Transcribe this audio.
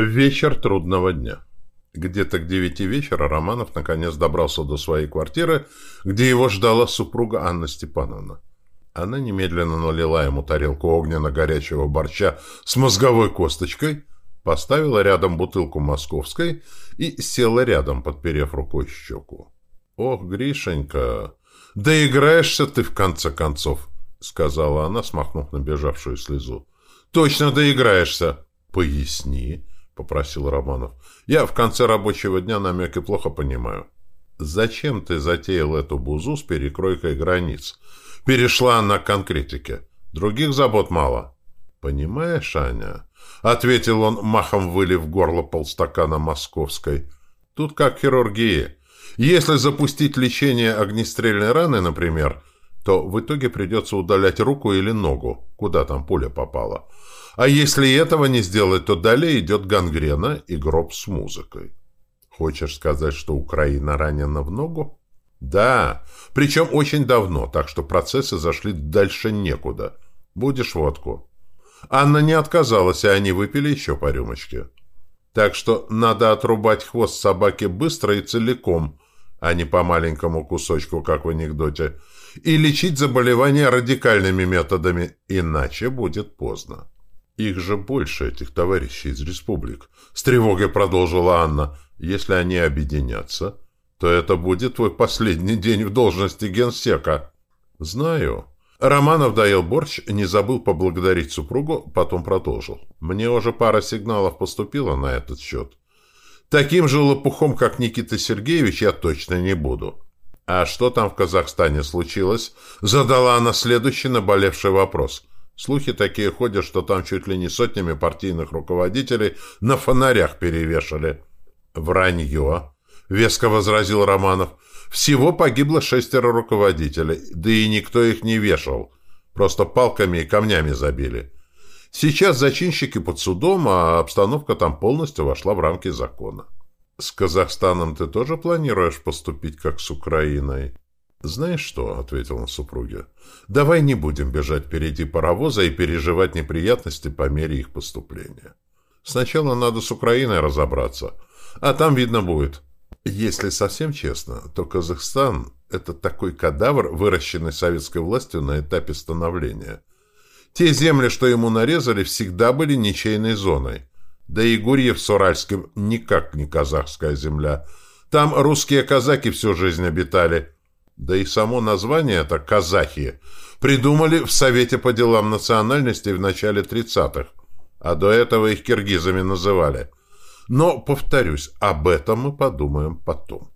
Вечер трудного дня. Где-то к девяти вечера Романов наконец добрался до своей квартиры, где его ждала супруга Анна Степановна. Она немедленно налила ему тарелку огненно-горячего борща с мозговой косточкой, поставила рядом бутылку московской и села рядом, подперев рукой щеку. «Ох, Гришенька, да играешься ты в конце концов!» — сказала она, смахнув набежавшую слезу. «Точно доиграешься!» «Поясни!» Попросил Романов. «Я в конце рабочего дня намеки плохо понимаю». «Зачем ты затеял эту бузу с перекройкой границ?» «Перешла она к конкретике. Других забот мало». «Понимаешь, Аня?» — ответил он, махом вылив горло полстакана московской. «Тут как хирургия. Если запустить лечение огнестрельной раны, например, то в итоге придется удалять руку или ногу, куда там пуля попала. А если этого не сделать, то далее идет гангрена и гроб с музыкой. Хочешь сказать, что Украина ранена в ногу? Да, причем очень давно, так что процессы зашли дальше некуда. Будешь водку? Анна не отказалась, и они выпили еще по рюмочке. Так что надо отрубать хвост собаки быстро и целиком, а не по маленькому кусочку, как в анекдоте, и лечить заболевания радикальными методами, иначе будет поздно. Их же больше, этих товарищей из республик. С тревогой продолжила Анна. Если они объединятся, то это будет твой последний день в должности генсека. Знаю. Романов доел борщ, не забыл поблагодарить супругу, потом продолжил. Мне уже пара сигналов поступила на этот счет. Таким же лопухом, как Никита Сергеевич, я точно не буду. А что там в Казахстане случилось? Задала она следующий наболевший вопрос. Слухи такие ходят, что там чуть ли не сотнями партийных руководителей на фонарях перевешали. Вранье, веско возразил Романов. Всего погибло шестеро руководителей, да и никто их не вешал. Просто палками и камнями забили. Сейчас зачинщики под судом, а обстановка там полностью вошла в рамки закона. С Казахстаном ты тоже планируешь поступить, как с Украиной? «Знаешь что?» — ответил он супруге. «Давай не будем бежать впереди паровоза и переживать неприятности по мере их поступления. Сначала надо с Украиной разобраться, а там видно будет. Если совсем честно, то Казахстан — это такой кадавр, выращенный советской властью на этапе становления. Те земли, что ему нарезали, всегда были ничейной зоной. Да и Гурьев с Уральским никак не казахская земля. Там русские казаки всю жизнь обитали — да и само название это «казахи» придумали в Совете по делам национальностей в начале 30-х, а до этого их киргизами называли. Но, повторюсь, об этом мы подумаем потом.